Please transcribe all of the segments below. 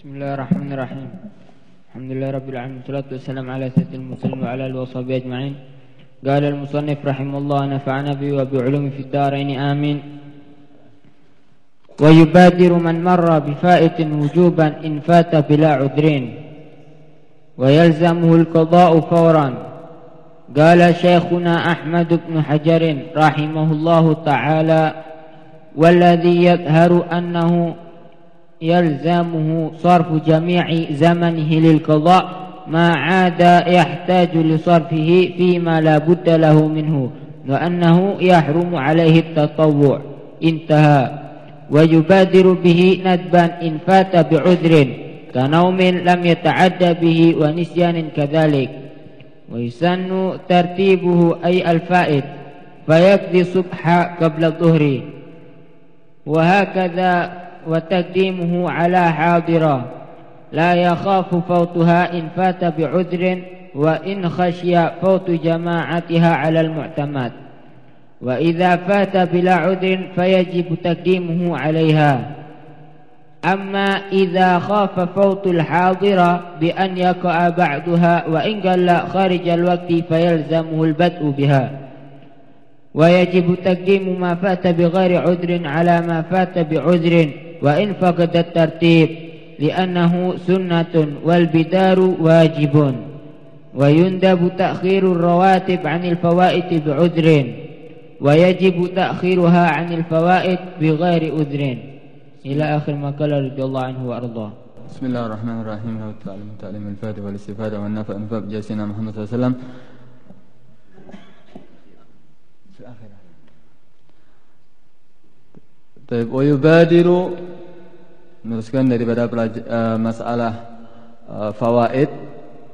بسم الله الرحمن الرحيم الحمد لله رب العالمين والصلاة والسلام على سيد المرسلين وعلى آله وصحبه أجمعين قال المصنف رحمه الله نفعنا به وبعلوم في الدارين آمين ويبادر من مر بفائت وجوبا إن فات بلا عذرين ويلزمه القضاء فورا قال شيخنا أحمد بن حجر رحمه الله تعالى والذي يظهر أنه يلزمه صرف جميع زمنه للقضاء ما عاد يحتاج لصرفه فيما لا بد له منه وأنه يحرم عليه التطوع. انتهى. ويبادر به ندبا إن فات بعذر كنوم لم يتعدى به ونسيان كذلك. ويسن ترتيبه أي الفائت فيقضي الصبح قبل الظهر. وهكذا وتقديمه على حاضرة. لا يخاف فوتها إن فات بعذر وإن خشي فوت جماعتها على المعتمد. وإذا فات بلا عذر فيجب تقديمه عليها. أما إذا خاف فوت الحاضرة بأن يقع بعضها وإن قل خارج الوقت فيلزمه البدء بها. ويجب تقديم ما فات بغير عذر على ما فات بعذر وإن فقد الترتيب لأنه سنة والبدار واجب. ويندب تأخير الرواتب عن الفوائد بعذر ويجب تأخيرها عن الفوائد بغير عذر. إلى آخر ما قال رضي الله عنه وأرضاه. بسم الله الرحمن الرحيم. والتعليم التعليم الفائدة والإستفادة والنفع. النفع بجاسنا محمد صلى الله عليه وسلم. Taib. Wayubadiru meneruskan daripada eh, masalah eh, fawaid.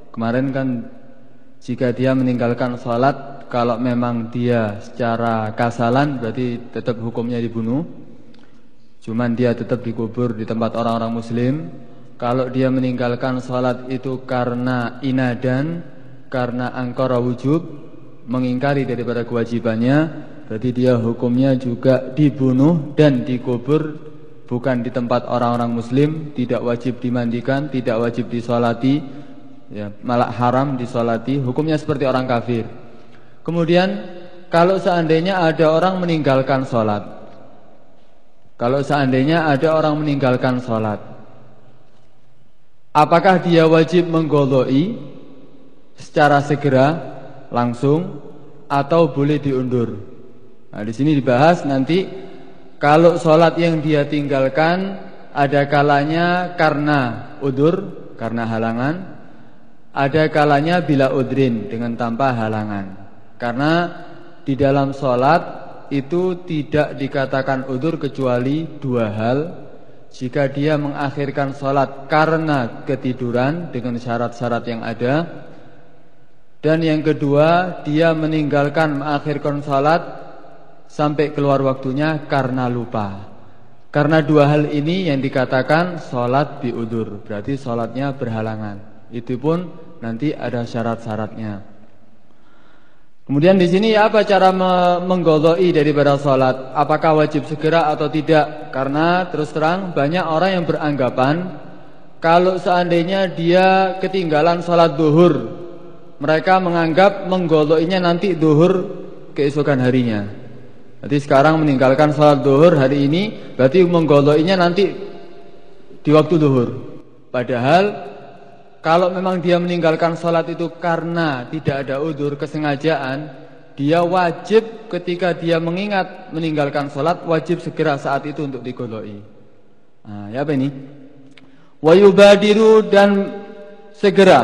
Kemarin kan jika dia meninggalkan salat kalau memang dia secara kasalan berarti tetap hukumnya dibunuh. Cuman dia tetap dikubur di tempat orang-orang muslim. Kalau dia meninggalkan salat itu karena inadan karena angkara wujub mengingkari daripada kewajibannya berarti dia hukumnya juga dibunuh dan dikubur bukan di tempat orang-orang muslim, tidak wajib dimandikan, tidak wajib disolati, ya, malah haram disolati, hukumnya seperti orang kafir. Kemudian kalau seandainya ada orang meninggalkan sholat, kalau seandainya ada orang meninggalkan sholat, apakah dia wajib menggoloi secara segera, langsung, atau boleh diundur? Nah, di sini dibahas nanti kalau sholat yang dia tinggalkan ada kalanya karena udur, karena halangan, ada kalanya bila udrin dengan tanpa halangan. Karena di dalam sholat itu tidak dikatakan udur kecuali dua hal. Jika dia mengakhirkan sholat karena ketiduran dengan syarat-syarat yang ada. Dan yang kedua dia meninggalkan mengakhirkan sholat sampai keluar waktunya karena lupa. Karena dua hal ini yang dikatakan sholat biudur, berarti sholatnya berhalangan. Itu pun nanti ada syarat-syaratnya. Kemudian di sini apa cara menggodoi daripada sholat? Apakah wajib segera atau tidak? Karena terus terang banyak orang yang beranggapan kalau seandainya dia ketinggalan sholat duhur, mereka menganggap menggodoinya nanti duhur keesokan harinya. Berarti sekarang meninggalkan sholat duhur hari ini Berarti menggoloinya nanti Di waktu duhur. Padahal Kalau memang dia meninggalkan sholat itu Karena tidak ada udur kesengajaan Dia wajib ketika dia mengingat Meninggalkan sholat Wajib segera saat itu untuk digoloi. Nah ya apa ini? Wayubadiru dan Segera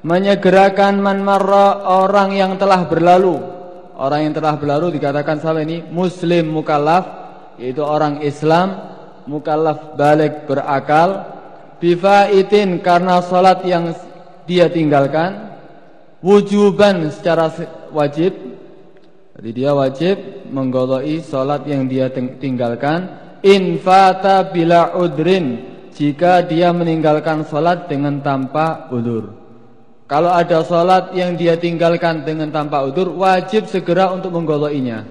Menyegerakan man marra orang yang telah berlalu Orang yang telah berlalu dikatakan sama ini? Muslim mukallaf yaitu orang Islam mukallaf balik berakal bifaitin karena salat yang dia tinggalkan wujuban secara wajib jadi dia wajib menggoloi salat yang dia tinggalkan infata bila udrin jika dia meninggalkan salat dengan tanpa udur kalau ada sholat yang dia tinggalkan dengan tanpa udur Wajib segera untuk menggoloinya.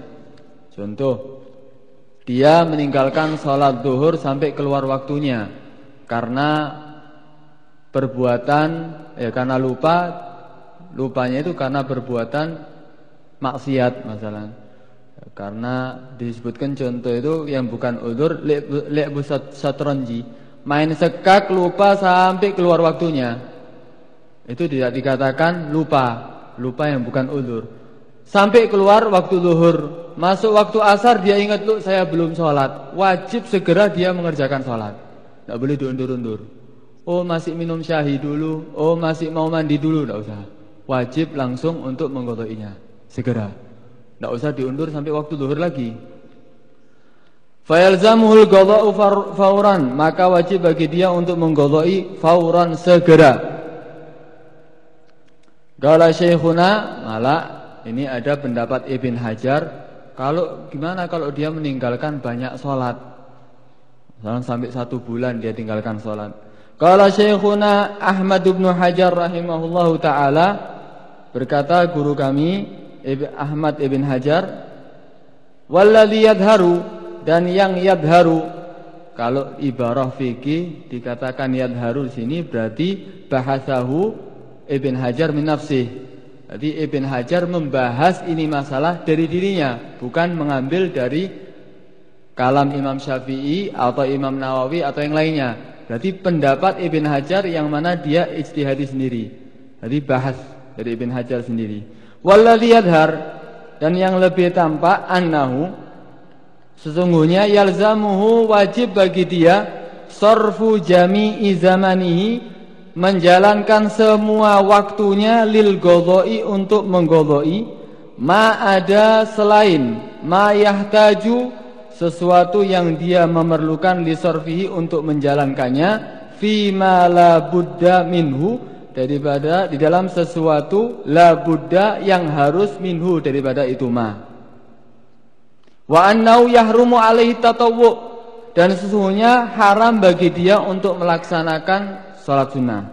Contoh Dia meninggalkan sholat duhur sampai keluar waktunya karena perbuatan ya karena lupa lupanya itu karena perbuatan maksiat masalah. Karena disebutkan contoh itu yang bukan udur le'bu satronji main sekak lupa sampai keluar waktunya itu tidak dikatakan lupa lupa yang bukan udur sampai keluar waktu zuhur masuk waktu asar dia ingat lu saya belum sholat. Wajib segera dia mengerjakan sholat. Tidak boleh diundur-undur. Oh masih minum syahi dulu. Oh masih mau mandi dulu. Tidak usah. Wajib langsung untuk menggodoinya segera. Tidak usah diundur sampai waktu zuhur lagi. Fayalzamuhul qada'u fauran, maka wajib bagi dia untuk menggodoi fauran segera. Gala Syekhuna malah ini ada pendapat Ibn Hajar. Kalau gimana kalau dia meninggalkan banyak sholat? Misalnya sampai satu bulan dia tinggalkan sholat. Gala Syekhuna Ahmad bin Hajar rahimahullahu ta'ala Berkata guru kami Ahmad ibn Hajar Walladhi yadharu dan yang yadharu. Kalau ibarah fikih dikatakan yadharu sini berarti bahasahu Ibn Hajar min. Jadi Ibn Hajar membahas ini masalah dari dirinya, bukan mengambil dari kalam Imam Syafi'i atau Imam Nawawi atau yang lainnya. Berarti pendapat Ibn Hajar yang mana dia ijtihadi sendiri. Jadi bahas dari Ibn Hajar sendiri. Walladhi yadhar dan yang lebih tampak annahu Sesungguhnya yalzamuhu wajib bagi dia sarfu jami'i zamanihi menjalankan semua waktunya lil godoi untuk menggodoi ma ada selain ma yahtaju sesuatu yang dia memerlukan li sarfihi untuk menjalankannya fi ma la buddha minhu daripada di dalam sesuatu la buddha yang harus minhu daripada itu ma. Wa annau yahrumu alaihi tatawwu dan sesungguhnya haram bagi dia untuk melaksanakan sholat sunnah.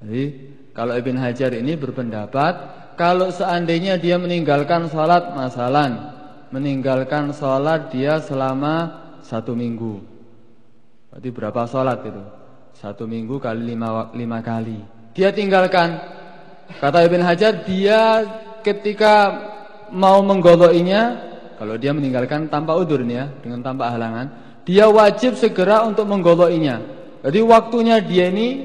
Jadi kalau Ibn Hajar ini berpendapat kalau seandainya dia meninggalkan sholat masalan meninggalkan sholat dia selama satu minggu. Berarti berapa sholat itu? Satu minggu kali lima, lima kali. Dia tinggalkan. Kata Ibn Hajar dia ketika mau menggodoinya kalau dia meninggalkan tanpa udur nih ya, dengan tanpa halangan, dia wajib segera untuk menggodoinya. Jadi waktunya dia ini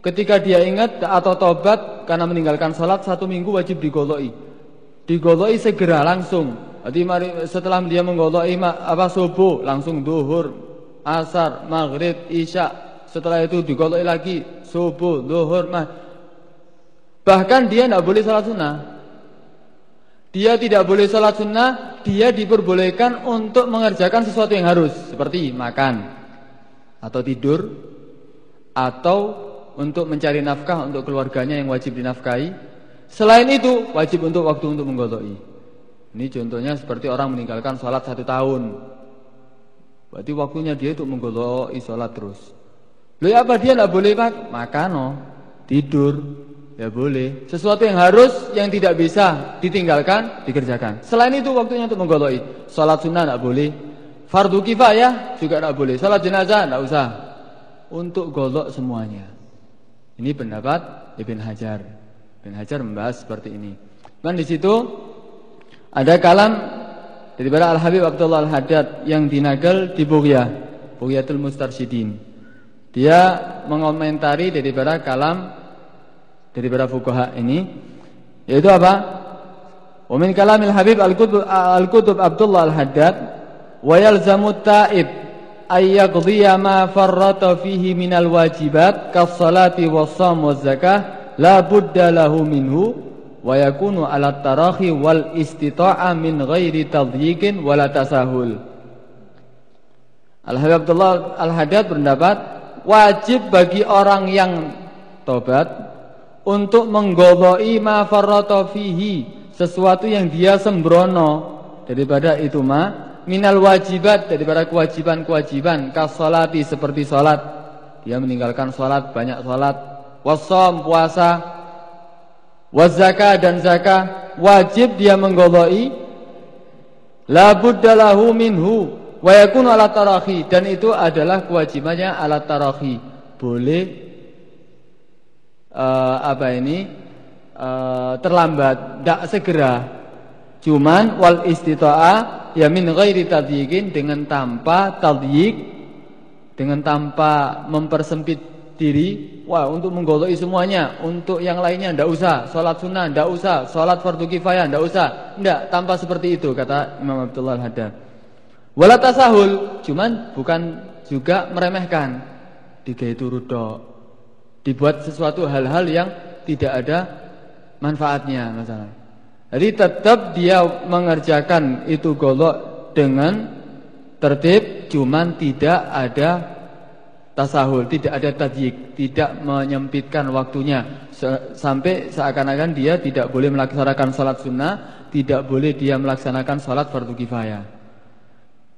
ketika dia ingat atau tobat karena meninggalkan sholat satu minggu wajib digoloi. Digoloi segera langsung. Jadi mari setelah dia menggodoi apa subuh langsung duhur, asar, maghrib, isya. Setelah itu digoloi lagi subuh, duhur, mah. Bahkan dia tidak boleh sholat sunnah. Dia tidak boleh sholat sunnah Dia diperbolehkan untuk mengerjakan sesuatu yang harus Seperti makan Atau tidur Atau untuk mencari nafkah Untuk keluarganya yang wajib dinafkahi Selain itu wajib untuk waktu untuk menggodoi Ini contohnya seperti orang meninggalkan sholat satu tahun Berarti waktunya dia untuk menggodoi sholat terus Lalu apa dia tidak boleh makan? Oh, tidur Ya boleh. Sesuatu yang harus, yang tidak bisa ditinggalkan, dikerjakan. Selain itu waktunya untuk menggoloi. Salat sunnah tidak boleh. Fardu kifayah juga tidak boleh. Salat jenazah tidak usah. Untuk golok semuanya. Ini pendapat Ibn Hajar. Ibn Hajar membahas seperti ini. Dan di situ ada kalam daripada Al Habib Abdullah Al Haddad yang dinagal di Bughya, Bughyatul Mustarsyidin. Dia mengomentari daripada kalam dari para fuqaha ini yaitu apa? Wa min kalamil Habib Al-Qutb Abdullah Al-Haddad wa ta'ib ay yaqdiya ma farrata fihi minal wajibat kas salati zakah la budda lahu minhu wa yakunu ala tarahi wal istita'a min ghairi wala tasahul Al-Habib Al-Haddad berpendapat wajib bagi orang yang tobat untuk menggodoi ma fihi sesuatu yang dia sembrono. Daripada itu ma minal wajibat daripada kewajiban-kewajiban kasolati seperti salat dia meninggalkan salat banyak salat wasom puasa wazaka dan zakah wajib dia menggodoi la buddalahu minhu wa yakunu ala tarahi dan itu adalah kewajibannya ala tarahi. Boleh uh, apa ini? Uh, terlambat, tidak segera. Cuman wal istita'ah ya min ghairi tadyiqin dengan tanpa tadyiq dengan tanpa mempersempit diri, wah untuk menggoloi semuanya, untuk yang lainnya ndak usah, sholat sunnah ndak usah, sholat fardu kifayah ndak usah, ndak tanpa seperti itu kata Imam Abdullah Al-Haddad. Wala tasahul, cuman bukan juga meremehkan, digawe turut dibuat sesuatu hal-hal yang tidak ada manfaatnya masalah. Jadi tetap dia mengerjakan itu golok dengan tertib, cuman tidak ada tasahul, tidak ada tajik, tidak menyempitkan waktunya sampai seakan-akan dia tidak boleh melaksanakan salat sunnah, tidak boleh dia melaksanakan salat fardu kifayah.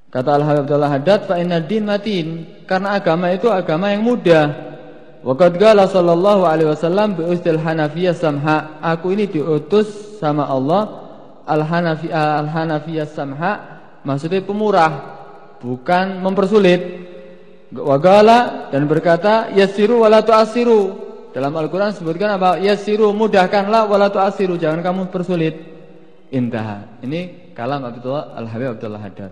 Kata Al-Habib Abdullah Haddad, fa inna din matin, karena agama itu agama yang mudah. Waqad qala sallallahu alaihi wasallam bi ustil hanafiyah samha. Aku ini diutus sama Allah al-hanafiyah al-hanafiyah samha, maksudnya pemurah, bukan mempersulit. Wagala dan berkata yasiru wala tu'asiru. Dalam Al-Qur'an sebutkan apa? Yasiru mudahkanlah wala tu'asiru, jangan kamu persulit. Intaha. Ini kalam Abdullah Al-Habib Abdullah Haddad.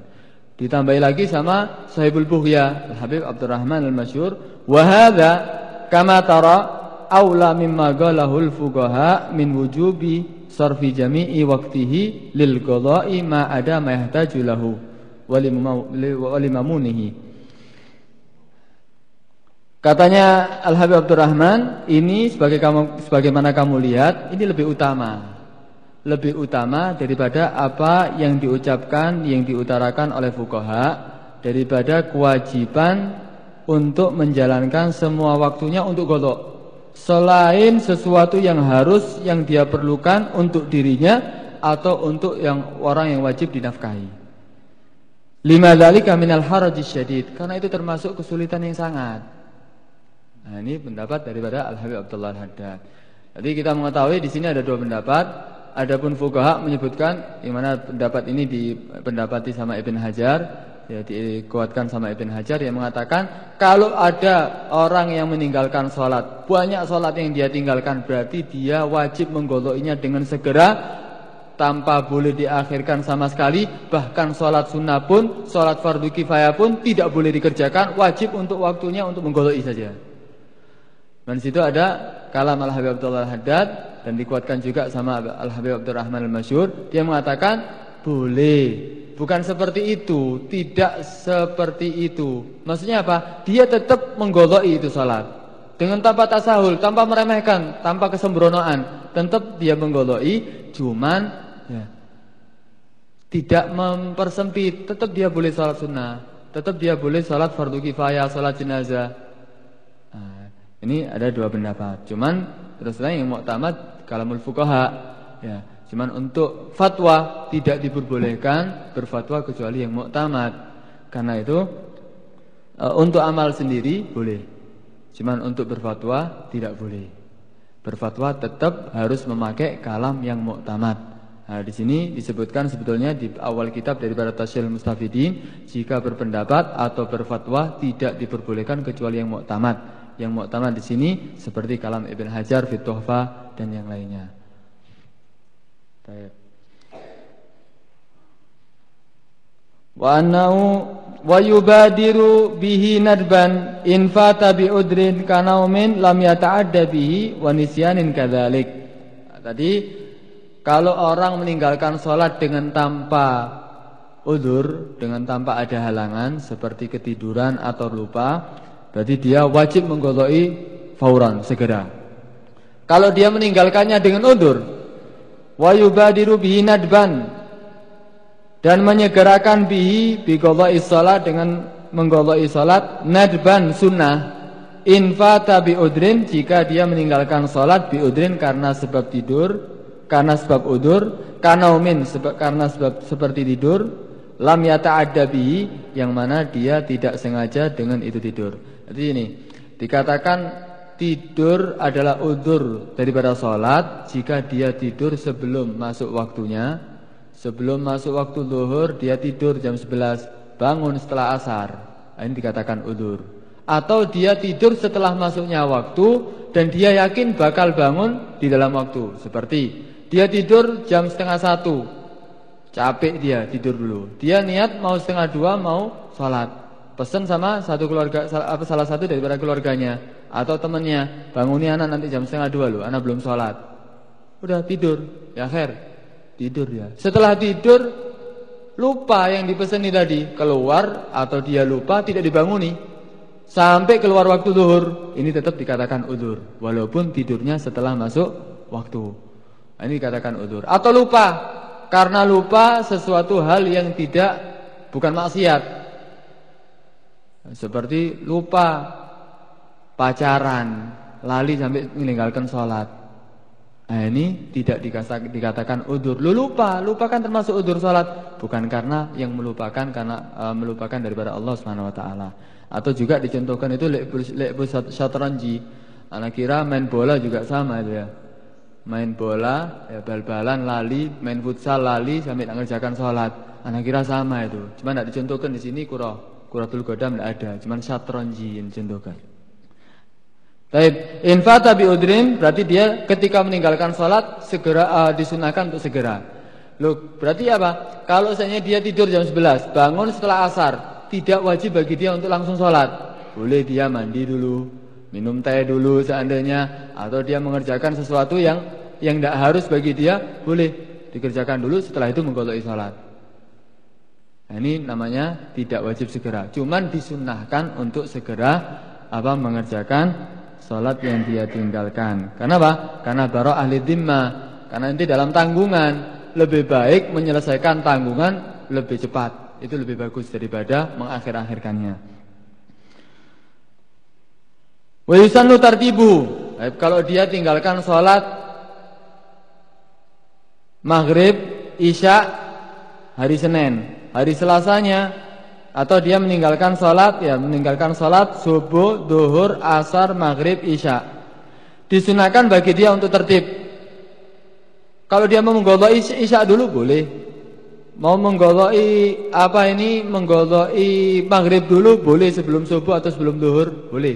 Ditambahi lagi sama Sahibul Buhya Al-Habib Abdurrahman Al-Masyhur wa hadza kama tara aula mimma galahul fuqaha min wujubi sarfi jami'i waqtihi lil qada'i ma ada ma yahtaju lahu wa limamunihi Katanya Al Habib Abdurrahman, ini sebagai kamu sebagaimana kamu lihat, ini lebih utama. Lebih utama daripada apa yang diucapkan, yang diutarakan oleh fuqaha daripada kewajiban untuk menjalankan semua waktunya untuk godok. Selain sesuatu yang harus yang dia perlukan untuk dirinya atau untuk yang orang yang wajib dinafkahi. Lima dzalika minal harajis syadid, karena itu termasuk kesulitan yang sangat. Nah, ini pendapat daripada Al-Habib Abdullah Al-Haddad. Jadi kita mengetahui di sini ada dua pendapat. Adapun fuqaha menyebutkan yang mana pendapat ini dipendapati sama Ibn Hajar, ya dikuatkan sama Ibn Hajar yang mengatakan kalau ada orang yang meninggalkan sholat, banyak sholat yang dia tinggalkan berarti dia wajib menggolokinya dengan segera tanpa boleh diakhirkan sama sekali bahkan sholat sunnah pun sholat fardu kifayah pun tidak boleh dikerjakan wajib untuk waktunya untuk menggoloi saja dan situ ada kalam Al-Habib Abdullah Al-Haddad dan dikuatkan juga sama Al-Habib Abdurrahman Al-Masyur. Dia mengatakan boleh. Bukan seperti itu, tidak seperti itu. Maksudnya apa? Dia tetap menggoloi itu salat. Dengan tanpa tasahul, tanpa meremehkan, tanpa kesembronoan. Tetap dia menggoloi, cuman ya, tidak mempersempit. Tetap dia boleh salat sunnah. Tetap dia boleh salat fardu kifayah, salat jenazah. Ini ada dua pendapat. Cuman terus lain yang muktamad kalamul fuqaha ya. Cuman untuk fatwa tidak diperbolehkan berfatwa kecuali yang muktamad. Karena itu e, untuk amal sendiri boleh. Cuman untuk berfatwa tidak boleh. Berfatwa tetap harus memakai kalam yang muktamad. Nah, di sini disebutkan sebetulnya di awal kitab daripada Tasyil Mustafidin jika berpendapat atau berfatwa tidak diperbolehkan kecuali yang muktamad yang muktamad di sini seperti kalam Ibn Hajar fit Tuhfa dan yang lainnya. Baik. Wa annahu wa yubadiru bihi nadban in fata bi udrin kanaumin lam yata'adda bihi wa nisyanin kadzalik. Tadi kalau orang meninggalkan sholat dengan tanpa udur, dengan tanpa ada halangan seperti ketiduran atau lupa, Berarti dia wajib menggoloi fauran segera. Kalau dia meninggalkannya dengan undur, wa yubadiru bihi nadban dan menyegerakan bihi bi salat dengan menggoloi salat nadban sunnah in fata bi udrin jika dia meninggalkan salat bi udrin karena sebab tidur, karena sebab udur, karena umin sebab karena sebab seperti tidur, lam yata'adda bihi yang mana dia tidak sengaja dengan itu tidur. Jadi ini dikatakan tidur adalah udur daripada sholat jika dia tidur sebelum masuk waktunya. Sebelum masuk waktu zuhur dia tidur jam 11 bangun setelah asar, ini dikatakan udur. Atau dia tidur setelah masuknya waktu dan dia yakin bakal bangun di dalam waktu. Seperti dia tidur jam setengah satu, capek dia tidur dulu. Dia niat mau setengah dua mau sholat. Pesan sama satu keluarga apa salah satu daripada keluarganya atau temannya, banguni anak nanti jam setengah dua loh, anak belum sholat. Udah tidur, ya khair, tidur ya. Setelah tidur lupa yang dipesani tadi. Keluar atau dia lupa tidak dibanguni sampai keluar waktu zuhur ini tetap dikatakan udur walaupun tidurnya setelah masuk waktu. Nah, ini dikatakan udur atau lupa karena lupa sesuatu hal yang tidak bukan maksiat seperti lupa pacaran lali sampai meninggalkan sholat Nah ini tidak dikatakan udur. Lu lupa, lupa kan termasuk udur salat, bukan karena yang melupakan karena uh, melupakan daripada Allah Subhanahu wa taala. Atau juga dicontohkan itu lekbus syatranji. Anak kira main bola juga sama itu ya. Main bola, ya bal-balan lali, main futsal lali sampai mengerjakan salat. Anak kira sama itu. Cuma tidak dicontohkan di sini kurang kuratul godam tidak ada, cuma syatranji yang dicontohkan. Taib infata bi udrin berarti dia ketika meninggalkan sholat segera uh, disunahkan untuk segera. Loh, berarti apa? Kalau misalnya dia tidur jam 11, bangun setelah asar, tidak wajib bagi dia untuk langsung sholat. Boleh dia mandi dulu, minum teh dulu seandainya, atau dia mengerjakan sesuatu yang yang tidak harus bagi dia, boleh dikerjakan dulu. Setelah itu mengkodok sholat. Nah, ini namanya tidak wajib segera. Cuman disunahkan untuk segera apa mengerjakan Sholat yang dia tinggalkan. Kenapa? Karena barok ahli dimma Karena nanti dalam tanggungan. Lebih baik menyelesaikan tanggungan Lebih cepat. Itu lebih bagus daripada mengakhir-akhirkannya. Wa yusannu tartibu. Kalau dia tinggalkan sholat Maghrib Isya Hari Senin Hari Selasanya atau dia meninggalkan sholat ya meninggalkan sholat subuh, duhur, asar, maghrib, isya. Disunahkan bagi dia untuk tertib. Kalau dia mau menggoloi isya dulu boleh. Mau menggoloi apa ini menggoloi maghrib dulu boleh sebelum subuh atau sebelum duhur boleh.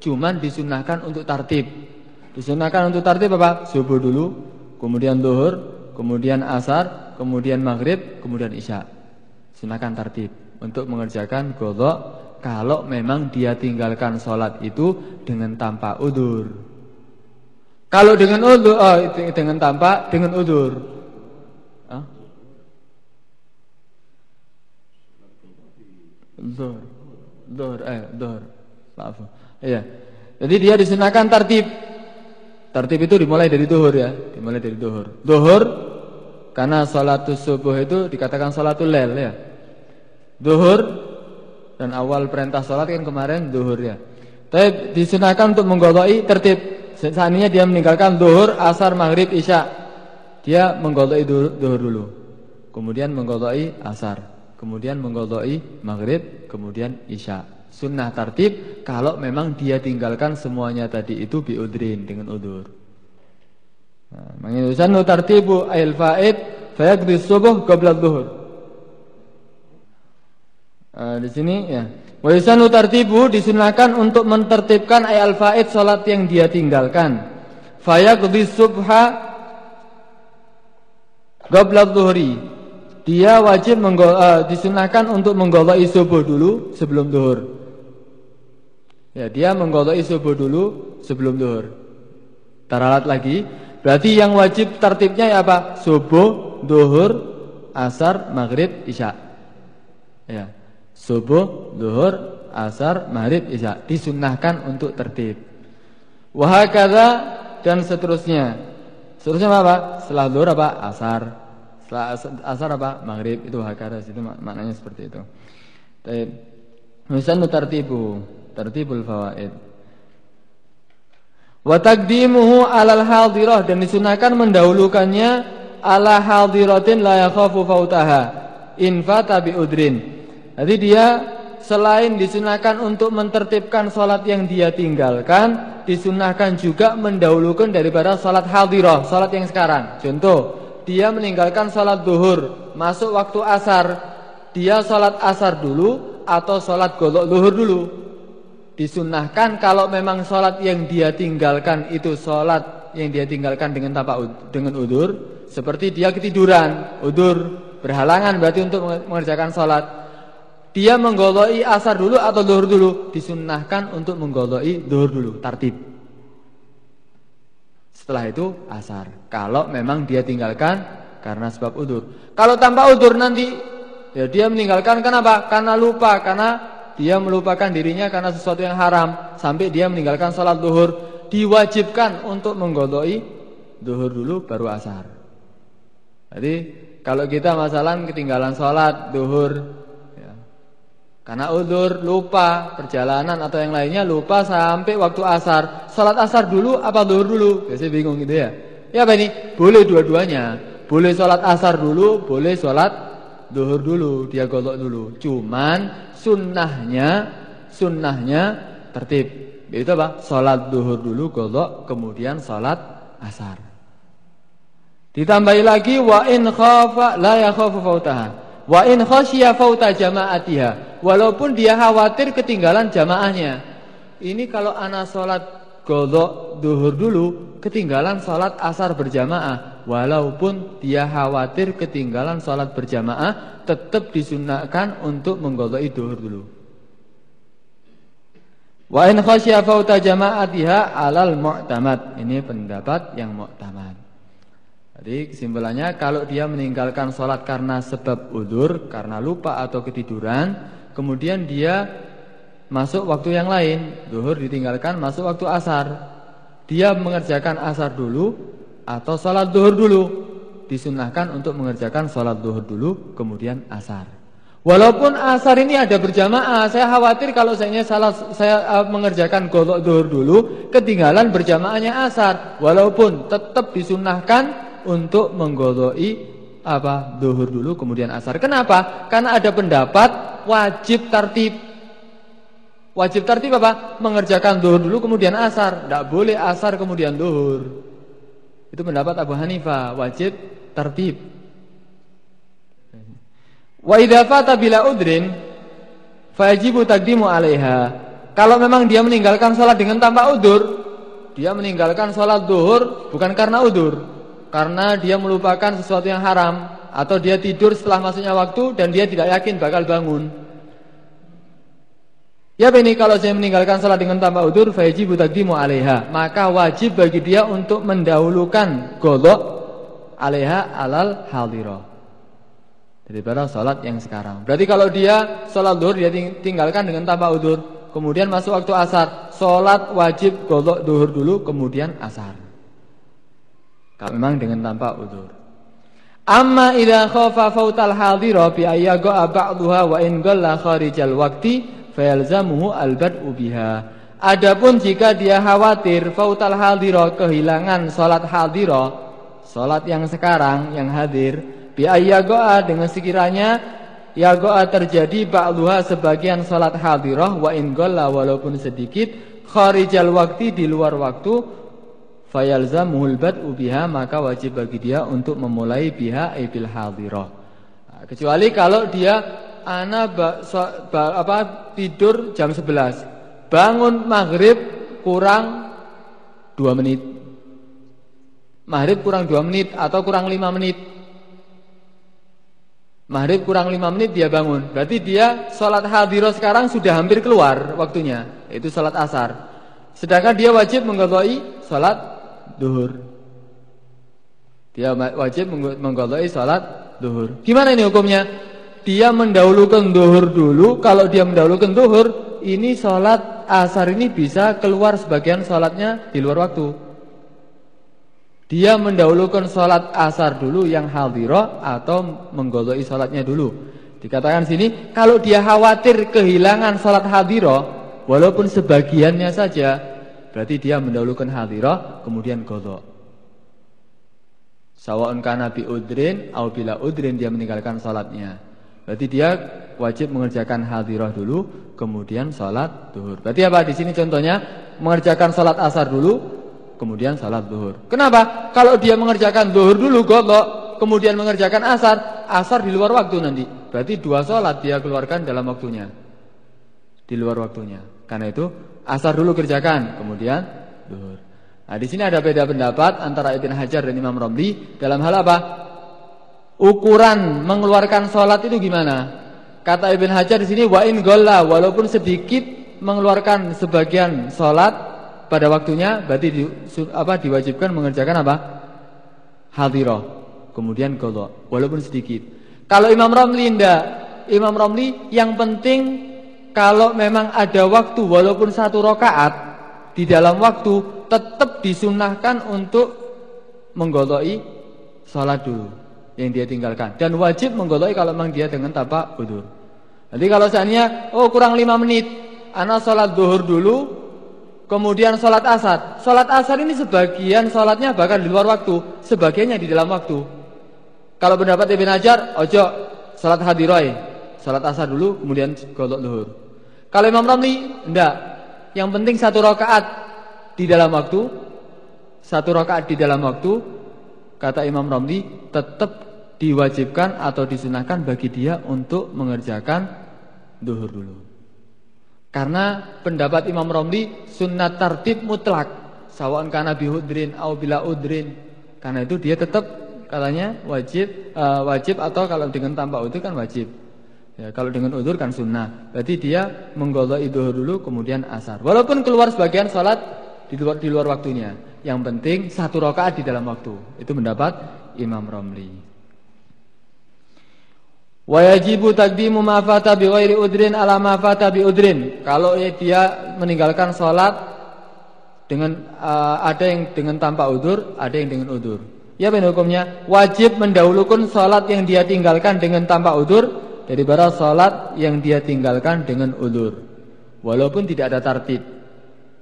Cuman disunahkan untuk tertib. Disunahkan untuk tertib apa? Subuh dulu, kemudian duhur, kemudian asar, kemudian maghrib, kemudian isya. Sunahkan tertib untuk mengerjakan godok kalau memang dia tinggalkan sholat itu dengan tanpa udur. Kalau dengan udur, oh, dengan tanpa dengan udur. Ah? Dor, dor, eh, dor. Maaf. Iya. Jadi dia disunahkan tertib. Tertib itu dimulai dari duhur ya, dimulai dari duhur. Duhur karena sholatul subuh itu dikatakan sholatul lel ya. Duhur dan awal perintah sholat kan kemarin duhur ya. Tapi disunahkan untuk menggodoi tertib. Seandainya dia meninggalkan duhur, asar, maghrib, isya, dia menggodoi duhur, dulu. Kemudian menggodoi asar, kemudian menggodoi maghrib, kemudian isya. Sunnah tertib kalau memang dia tinggalkan semuanya tadi itu biudrin dengan udur. Nah, Mengilusan tartibu ail faid fayaqdi subuh qabla duhur. Uh, di sini ya. Wa yusanu tartibu disunahkan untuk mentertibkan ay al-faid salat yang dia tinggalkan. Fayaqdi subha qabla dhuhri. Dia wajib uh, disunahkan untuk menggoloi subuh dulu sebelum duhur. Ya, dia menggoloi subuh dulu sebelum duhur. Taralat lagi. Berarti yang wajib tertibnya ya apa? Subuh, duhur, asar, maghrib, isya. Ya. Subuh, duhur, asar, maghrib, isya. Disunnahkan untuk tertib. Wahakada dan seterusnya. Seterusnya apa? Setelah duhur apa? Asar. Setelah asar apa? Maghrib. Itu wahakada itu maknanya seperti itu. Misalnya tartibu. Tartibul fawaid. Wa taqdimuhu alal hadirah. Dan disunahkan mendahulukannya Ala hadiratin la fautaha. Infa tabi udrin jadi dia selain disunahkan untuk mentertibkan sholat yang dia tinggalkan, disunahkan juga mendahulukan daripada sholat hadirah, sholat yang sekarang. Contoh, dia meninggalkan sholat duhur, masuk waktu asar, dia sholat asar dulu atau sholat golok luhur dulu. Disunahkan kalau memang sholat yang dia tinggalkan itu sholat yang dia tinggalkan dengan tanpa dengan udur, seperti dia ketiduran, udur berhalangan berarti untuk mengerjakan sholat. Dia menggoloi asar dulu atau luhur dulu, disunahkan untuk menggoloi luhur dulu, tartib. Setelah itu asar. Kalau memang dia tinggalkan karena sebab udur. Kalau tanpa udur nanti Ya dia meninggalkan kenapa? Karena lupa, karena dia melupakan dirinya karena sesuatu yang haram sampai dia meninggalkan sholat duhur diwajibkan untuk menggodoi duhur dulu baru asar. Jadi kalau kita masalah ketinggalan sholat duhur karena udur lupa perjalanan atau yang lainnya lupa sampai waktu asar sholat asar dulu apa duhur dulu? Biasanya bingung gitu ya. Ya apa ini? Boleh dua-duanya. Boleh sholat asar dulu, boleh sholat duhur dulu, dia golok dulu. Cuman sunnahnya, sunnahnya tertib. Itu apa? Salat duhur dulu golok, kemudian salat asar. Ditambahi lagi wa in khafa la yakhafu fautaha. Wa in fauta jama'atiha. Walaupun dia khawatir ketinggalan jamaahnya. Ini kalau anak salat golok duhur dulu, ketinggalan salat asar berjamaah walaupun dia khawatir ketinggalan sholat berjamaah tetap disunahkan untuk menggodok duhur dulu. Wa in khasya fauta jama'atiha alal mu'tamad. Ini pendapat yang mu'tamad. Jadi kesimpulannya kalau dia meninggalkan sholat karena sebab udur, karena lupa atau ketiduran, kemudian dia masuk waktu yang lain, duhur ditinggalkan masuk waktu asar. Dia mengerjakan asar dulu, atau sholat duhur dulu disunahkan untuk mengerjakan sholat duhur dulu kemudian asar walaupun asar ini ada berjamaah saya khawatir kalau saya salah saya uh, mengerjakan golok duhur dulu ketinggalan berjamaahnya asar walaupun tetap disunahkan untuk menggoloi apa duhur dulu kemudian asar. Kenapa? Karena ada pendapat wajib tertib wajib tertib apa? Mengerjakan duhur dulu kemudian asar. Tidak boleh asar kemudian duhur. Itu pendapat Abu Hanifah, wajib tertib. Wa idza udrin fajibu taqdimu 'alaiha. Kalau memang dia meninggalkan sholat dengan tanpa udur, dia meninggalkan sholat duhur bukan karena udur, karena dia melupakan sesuatu yang haram atau dia tidur setelah masuknya waktu dan dia tidak yakin bakal bangun. Ya ini kalau saya meninggalkan salat dengan tanpa udur fajibu taqdimu 'alaiha, maka wajib bagi dia untuk mendahulukan golok 'alaiha alal hadira. Daripada salat yang sekarang. Berarti kalau dia salat duhur dia tinggalkan dengan tanpa udur, kemudian masuk waktu asar, salat wajib golok duhur dulu kemudian asar. Kalau memang dengan tanpa udur. Amma idza khafa fautal hadira bi ayyaqa ba'daha wa in qalla kharijal waqti fayalzamuhu albad'u biha. Adapun jika dia khawatir fautal hadira kehilangan salat hadira, salat yang sekarang yang hadir, bi ayyagoa dengan sekiranya yagoa terjadi ba'luha sebagian salat hadirah wa in walaupun sedikit kharijal waktu di luar waktu fayalzamuhul bad'u biha maka wajib bagi dia untuk memulai biha ibil hadirah. Nah, kecuali kalau dia ana ba, so, ba, apa tidur jam 11. Bangun maghrib kurang 2 menit. Maghrib kurang 2 menit atau kurang 5 menit. Maghrib kurang 5 menit dia bangun. Berarti dia sholat hadiroh sekarang sudah hampir keluar waktunya. Itu sholat asar. Sedangkan dia wajib menggodoi sholat duhur. Dia wajib menggodoi sholat duhur. Gimana ini hukumnya? dia mendahulukan duhur dulu Kalau dia mendahulukan duhur Ini sholat asar ini bisa keluar sebagian sholatnya di luar waktu Dia mendahulukan sholat asar dulu yang hadiro Atau menggoloi sholatnya dulu Dikatakan sini Kalau dia khawatir kehilangan sholat hadiro Walaupun sebagiannya saja Berarti dia mendahulukan hadiro Kemudian golok Sawa'un kana bi udrin Au bila udrin dia meninggalkan sholatnya Berarti dia wajib mengerjakan hadirah dulu, kemudian sholat duhur. Berarti apa di sini contohnya mengerjakan sholat asar dulu, kemudian sholat duhur. Kenapa? Kalau dia mengerjakan duhur dulu, golok, kemudian mengerjakan asar, asar di luar waktu nanti. berarti dua sholat dia keluarkan dalam waktunya. Di luar waktunya. Karena itu asar dulu kerjakan, kemudian duhur. Nah, di sini ada beda pendapat antara Ibn Hajar dan Imam Romli dalam hal apa? Ukuran mengeluarkan sholat itu gimana? Kata Ibn Hajar di sini wa in golla walaupun sedikit mengeluarkan sebagian sholat pada waktunya berarti di, apa diwajibkan mengerjakan apa? Hadiroh kemudian kodok walaupun sedikit. Kalau Imam Romli tidak, Imam Romli yang penting kalau memang ada waktu walaupun satu rokaat di dalam waktu tetap disunahkan untuk menggoloi sholat dulu yang dia tinggalkan dan wajib menggoloi kalau memang dia dengan tanpa udur. Nanti kalau seandainya oh kurang lima menit, anak sholat duhur dulu, kemudian sholat asar. Sholat asar ini sebagian sholatnya bahkan di luar waktu, sebagiannya di dalam waktu. Kalau pendapat Ibn Hajar, ojo salat hadiroi, salat asar dulu, kemudian golok luhur. Kalau Imam Ramli, enggak. Yang penting satu rakaat di dalam waktu, satu rakaat di dalam waktu, kata Imam Ramli, tetap diwajibkan atau disunahkan bagi dia untuk mengerjakan duhur dulu. Karena pendapat Imam Ramli sunat tartib mutlak, sawan kana bihudrin au bila udrin. Karena itu dia tetap katanya wajib uh, wajib atau kalau dengan tanpa udur kan wajib. Ya, kalau dengan udur kan sunnah. Berarti dia menggolok itu dulu kemudian asar. Walaupun keluar sebagian sholat di luar di luar waktunya. Yang penting satu rakaat di dalam waktu. Itu mendapat Imam Romli. Wajibu takdimu ma fata bi ghairi udrin ala ma fata bi udrin. Kalau dia meninggalkan sholat dengan uh, ada yang dengan tanpa udur, ada yang dengan udur. Ya ben hukumnya wajib mendahulukan salat yang dia tinggalkan dengan tanpa udur daripada salat yang dia tinggalkan dengan udur. Walaupun tidak ada tartib.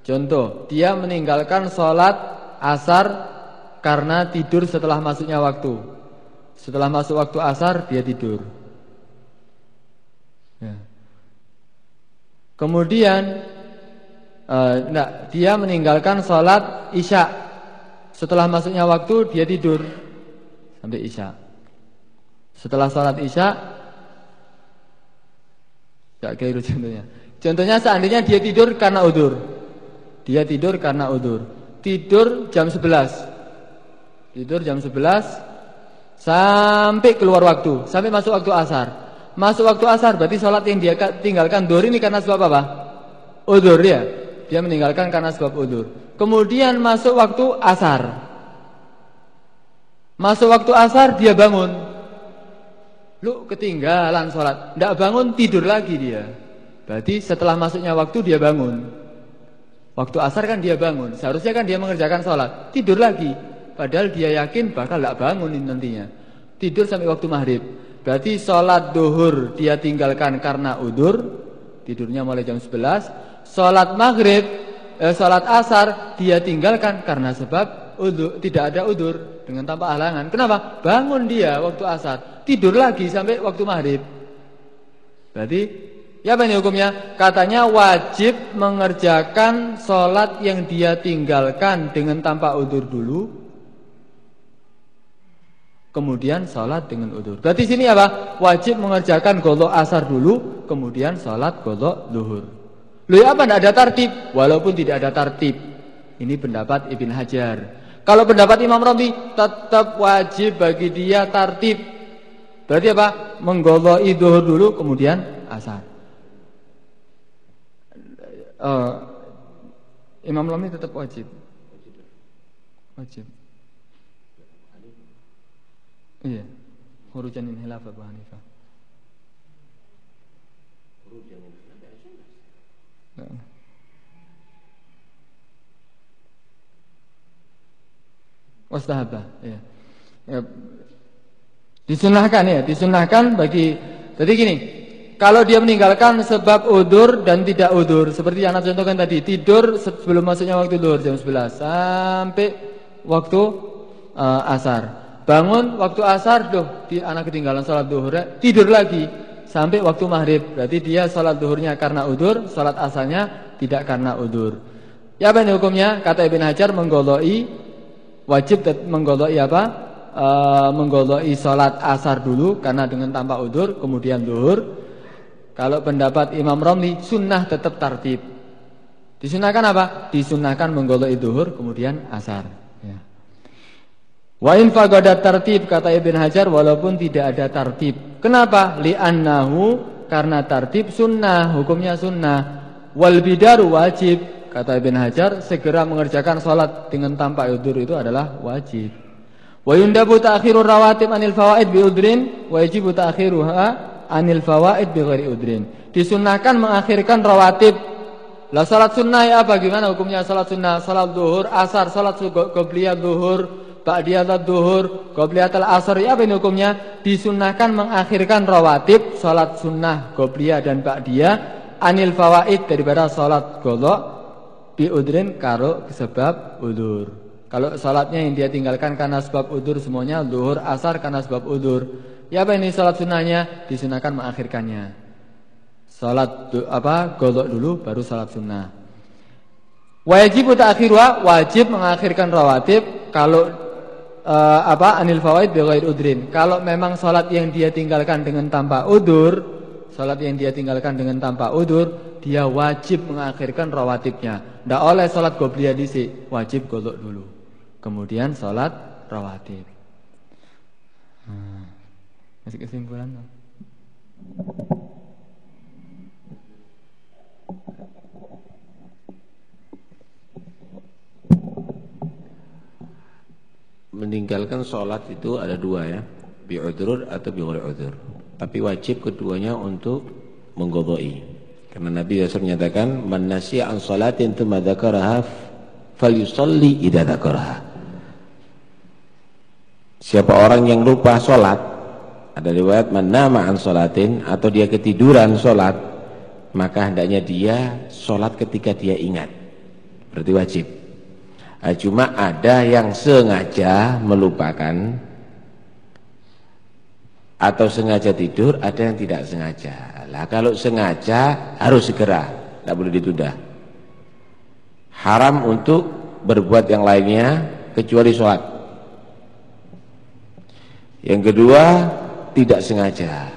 Contoh, dia meninggalkan salat asar karena tidur setelah masuknya waktu. Setelah masuk waktu asar dia tidur. Ya. Kemudian uh, enggak, dia meninggalkan salat isya setelah masuknya waktu dia tidur sampai isya. Setelah sholat isya, gak keliru contohnya. Contohnya seandainya dia tidur karena udur. Dia tidur karena udur. Tidur jam 11. Tidur jam 11 sampai keluar waktu, sampai masuk waktu asar. Masuk waktu asar berarti sholat yang dia tinggalkan dur ini karena sebab apa? Udur ya. Dia meninggalkan karena sebab udur. Kemudian masuk waktu asar. Masuk waktu asar dia bangun. Lu ketinggalan sholat. Tidak bangun tidur lagi dia. Berarti setelah masuknya waktu dia bangun. Waktu asar kan dia bangun. Seharusnya kan dia mengerjakan sholat. Tidur lagi. Padahal dia yakin bakal tidak bangun nantinya. Tidur sampai waktu maghrib. Berarti sholat duhur dia tinggalkan karena udur. Tidurnya mulai jam 11. Sholat maghrib eh, salat asar dia tinggalkan karena sebab udur, tidak ada udur dengan tanpa halangan. Kenapa? Bangun dia waktu asar, tidur lagi sampai waktu maghrib. Berarti ya apa ini hukumnya? Katanya wajib mengerjakan sholat yang dia tinggalkan dengan tanpa udur dulu. Kemudian sholat dengan udur. Berarti sini apa? Wajib mengerjakan golok asar dulu, kemudian sholat golok duhur. Loh ya apa tidak ada tartib? Walaupun tidak ada tartib. Ini pendapat Ibn Hajar. Kalau pendapat Imam Rabi tetap wajib bagi dia tartib. Berarti apa? Menggoloi duhur dulu kemudian asar. Uh, Imam Rabi tetap wajib. Wajib. Iya. Hurujan hilaf Abu Hanifah. Wastahabah ya. ya. Disunahkan ya, disunahkan bagi Jadi gini, kalau dia meninggalkan sebab udur dan tidak udur Seperti yang anak contohkan tadi Tidur sebelum masuknya waktu duhur jam 11 Sampai waktu uh, asar Bangun waktu asar Duh, di anak ketinggalan sholat duhur Tidur lagi sampai waktu maghrib. Berarti dia sholat duhurnya karena udur, sholat asalnya tidak karena udur. Ya apa ini hukumnya? Kata Ibn Hajar menggoloi wajib menggoloi apa? E, menggodoi sholat asar dulu karena dengan tanpa udur, kemudian duhur. Kalau pendapat Imam Romli, sunnah tetap tartib. Disunahkan apa? Disunahkan menggodoi duhur, kemudian asar. Ya. Wa in faqada tartib kata Ibn Hajar walaupun tidak ada tartib. Kenapa? Li'annahu karena tartib sunnah, hukumnya sunnah. Wal bidaru wajib kata Ibn Hajar segera mengerjakan salat dengan tanpa udur itu adalah wajib. Wa yundabu ta'khirur rawatib anil fawaid bi udrin wa yajibu ta'khiruha anil fawaid bi udrin. Disunahkan mengakhirkan rawatib. Lah salat sunnah ya apa gimana hukumnya salat sunnah? Salat zuhur, asar, salat qobliyah zuhur, Ba'diyatul duhur, qobliyatul asar ya apa ini hukumnya? Disunahkan mengakhirkan rawatib, salat sunnah, qobliyah dan ba'diyah anil fawaid daripada salat golok bi udrin karo sebab udur. Kalau salatnya yang dia tinggalkan karena sebab udur semuanya duhur, asar karena sebab udur. Ya apa ini salat sunnahnya? Disunahkan mengakhirkannya. Salat apa? Golok dulu baru salat sunnah. Wajib ta'khiruha, wajib mengakhirkan rawatib kalau uh, apa anil fawaid bi udrin. Kalau memang salat yang dia tinggalkan dengan tanpa udur, salat yang dia tinggalkan dengan tanpa udur, dia wajib mengakhirkan rawatibnya. Tidak oleh salat qobliyah disi, wajib golok dulu. Kemudian salat rawatib. Hmm. Masih kesimpulan? meninggalkan sholat itu ada dua ya bi'udhur atau udhur tapi wajib keduanya untuk menggodoi karena Nabi SAW menyatakan man nasiya an sholatin thumma dzakaraha falyusalli idza siapa orang yang lupa sholat ada riwayat man nama an sholatin atau dia ketiduran sholat maka hendaknya dia sholat ketika dia ingat berarti wajib Nah, cuma ada yang sengaja melupakan atau sengaja tidur, ada yang tidak sengaja. Lah kalau sengaja harus segera, tidak boleh ditunda. Haram untuk berbuat yang lainnya kecuali sholat. Yang kedua tidak sengaja.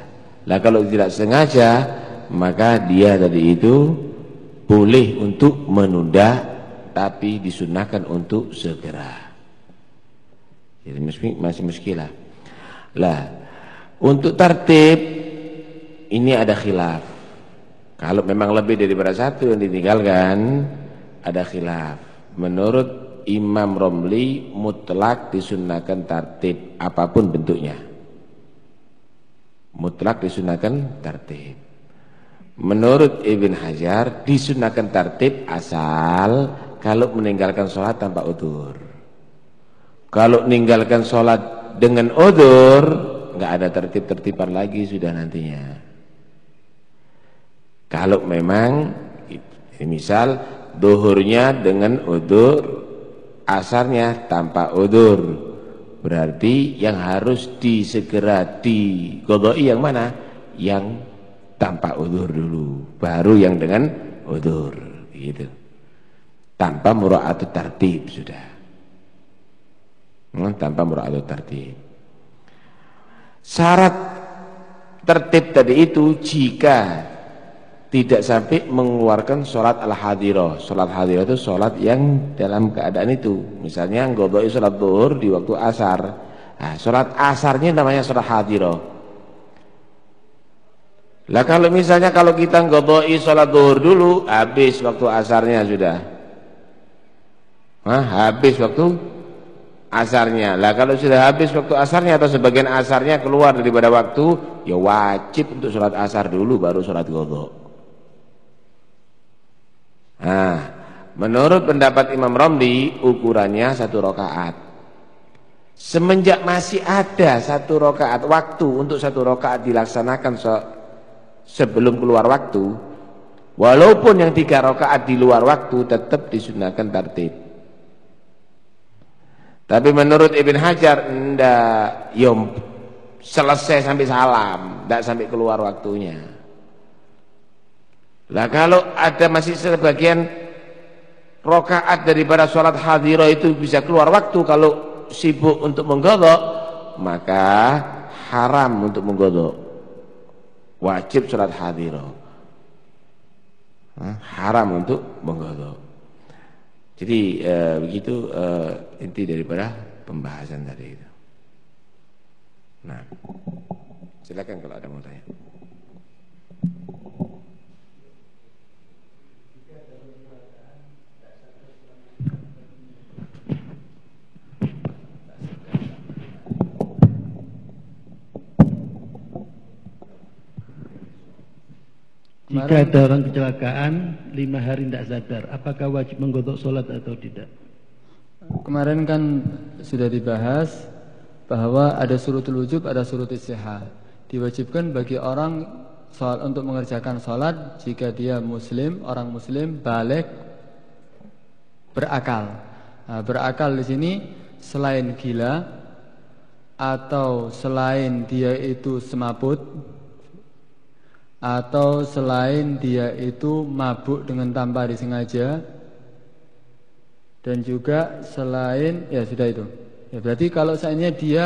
Lah kalau tidak sengaja maka dia tadi itu boleh untuk menunda tapi disunahkan untuk segera. Jadi masih muskilah. Lah, untuk tertib ini ada khilaf. Kalau memang lebih daripada satu yang ditinggalkan, ada khilaf. Menurut Imam Romli mutlak disunahkan tertib apa pun bentuknya. Mutlak disunahkan tertib. Menurut Ibn Hajar disunahkan tertib asal kalau meninggalkan sholat tanpa udur. Kalau meninggalkan sholat dengan udur, nggak ada tertib-tertiban lagi sudah nantinya. Kalau memang, misal duhurnya dengan udur, asarnya tanpa udur, berarti yang harus disegera digodoi yang mana? Yang tanpa udur dulu, baru yang dengan udur, gitu. Tanpa mura'atu tertib sudah. Hmm, tanpa mura'atu tertib syarat tertib tadi itu jika tidak sampai mengeluarkan sholat al-hadirah. Sholat hadirah itu sholat yang dalam keadaan itu. Misalnya ngodoi sholat duhur di waktu asar. Nah, sholat asarnya namanya sholat hadirah. Lah kalau misalnya kalau kita ngodoi sholat duhur dulu habis waktu asarnya sudah. Hah, habis waktu asarnya. Lah kalau sudah habis waktu asarnya atau sebagian asarnya keluar daripada waktu, ya wajib untuk sholat asar dulu baru sholat godok. Nah, menurut pendapat Imam Romli ukurannya satu rakaat. Semenjak masih ada satu rakaat waktu untuk satu rakaat dilaksanakan sebelum keluar waktu, walaupun yang tiga rakaat di luar waktu tetap disunahkan tertib. Tapi menurut Ibn Hajar ndak yom selesai sampai salam, ndak sampai keluar waktunya. Lah kalau ada masih sebagian rokaat daripada sholat hadirah itu bisa keluar waktu kalau sibuk untuk menggodok, maka haram untuk menggodok. Wajib sholat hadiro. Haram untuk menggodok. Jadi eh, begitu eh, inti daripada pembahasan tadi itu. Nah, silakan kalau ada mau tanya. Jika ada orang kecelakaan lima hari tidak sadar, apakah wajib menggodok sholat atau tidak? Kemarin kan sudah dibahas bahwa ada surutul wujub, ada surut istihah. Diwajibkan bagi orang soal untuk mengerjakan sholat jika dia muslim, orang muslim balik berakal. Nah, berakal di sini selain gila atau selain dia itu semaput atau selain dia itu mabuk dengan tanpa disengaja. Dan juga selain ya sudah itu. Ya berarti kalau seandainya dia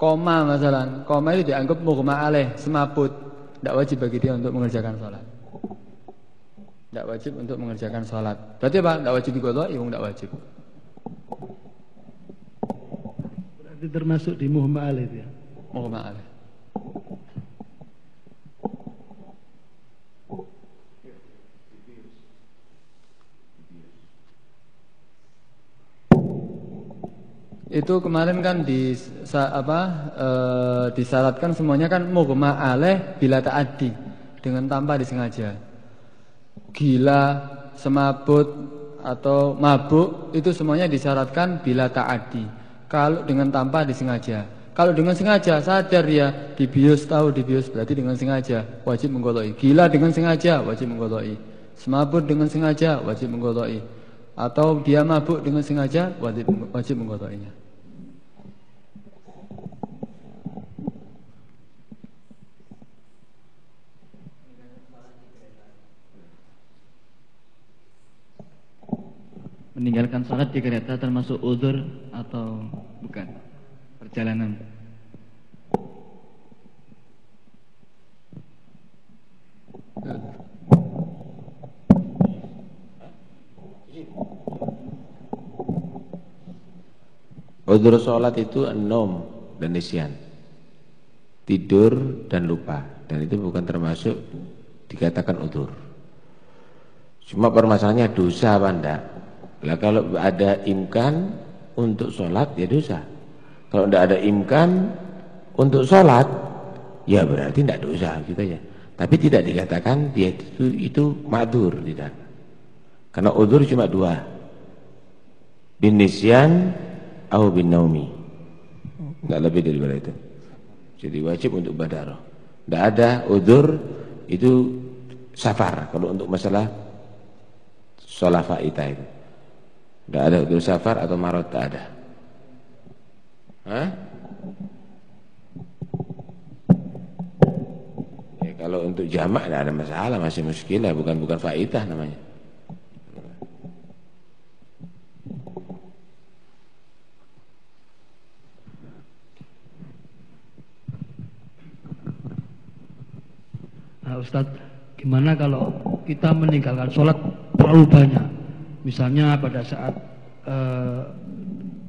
koma masalah koma itu dianggap mughma alaih semaput tidak wajib bagi dia untuk mengerjakan sholat. Tidak wajib untuk mengerjakan sholat. Berarti apa? Tidak wajib digodok ibu tidak wajib. Berarti termasuk di mughma alaih ya mughma alaih itu kemarin kan di apa e, disyaratkan semuanya kan mughma alaih bila ta'addi dengan tanpa disengaja. Gila, semabut atau mabuk itu semuanya disyaratkan bila ta'addi. Kalau dengan tanpa disengaja. Kalau dengan sengaja sadar ya dibius tahu dibius berarti dengan sengaja wajib menggoloi. Gila dengan sengaja wajib menggoloi. Semabut dengan sengaja wajib menggoloi. Atau dia mabuk dengan sengaja wajib wajib. Meninggalkan sholat di kereta termasuk udur atau bukan? Perjalanan. Udur sholat itu enom dan nisyan Tidur dan lupa. Dan itu bukan termasuk dikatakan udur Cuma permasalahannya dosa apa enggak lah kalau ada imkan untuk sholat ya dosa. Kalau tidak ada imkan untuk sholat ya berarti tidak dosa gitu ya. Tapi tidak dikatakan dia itu itu madur tidak. Karena udur cuma dua. Bin nisyan atau bin naumi. Tidak lebih daripada itu. Jadi wajib untuk badaro. Tidak ada udur itu safar kalau untuk masalah sholat fa'idah itu. Tidak ada udur safar atau marot tak ada. Hah? Ya, kalau untuk jamak tidak ada masalah, masih muskilah, bukan bukan faidah namanya. Nah, Ustadz, gimana kalau kita meninggalkan sholat terlalu banyak? Misalnya pada saat uh,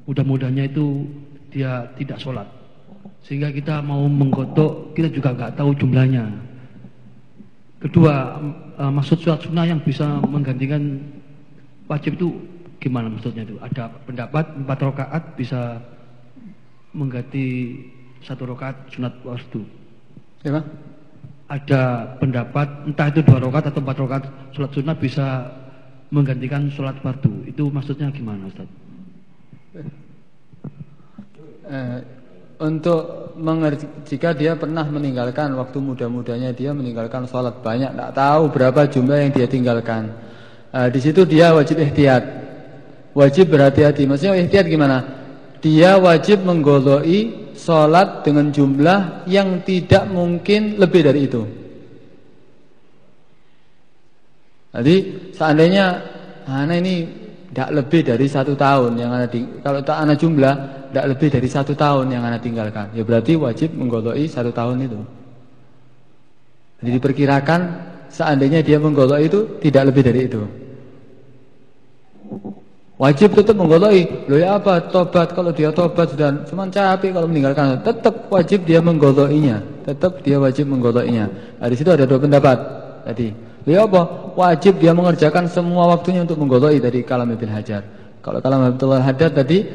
mudah-mudahnya itu dia tidak sholat, sehingga kita mau menggodok kita juga nggak tahu jumlahnya. Kedua, uh, maksud sholat sunnah yang bisa menggantikan wajib itu gimana maksudnya itu? Ada pendapat empat rakaat bisa mengganti satu rakaat sunat waktu. Ya, Ada pendapat entah itu dua rakaat atau empat rakaat sholat sunnah bisa menggantikan sholat fardu. Itu maksudnya gimana Ustaz? Eh, untuk mengerti, jika dia pernah meninggalkan waktu muda-mudanya dia meninggalkan sholat banyak, tidak tahu berapa jumlah yang dia tinggalkan. Eh, di situ dia wajib ihtiyat, wajib berhati-hati. Maksudnya ihtiyat gimana? Dia wajib menggoloi sholat dengan jumlah yang tidak mungkin lebih dari itu. Jadi seandainya anak ini tidak lebih dari satu tahun yang anda kalau tak anak jumlah tidak lebih dari satu tahun yang anda tinggalkan. Ya berarti wajib menggodoi satu tahun itu. Jadi diperkirakan seandainya dia menggodoi itu tidak lebih dari itu. Wajib tetap menggodoi. Loh ya apa? Tobat. Kalau dia tobat sudah cuma capek kalau meninggalkan. Tetap wajib dia menggodoinya. Tetap dia wajib menggodoinya. Nah, di situ ada dua pendapat tadi. Beliau apa? Wajib dia mengerjakan semua waktunya untuk menggodoi tadi kalam Ibn Hajar. Kalau kalam Ibn Hajar tadi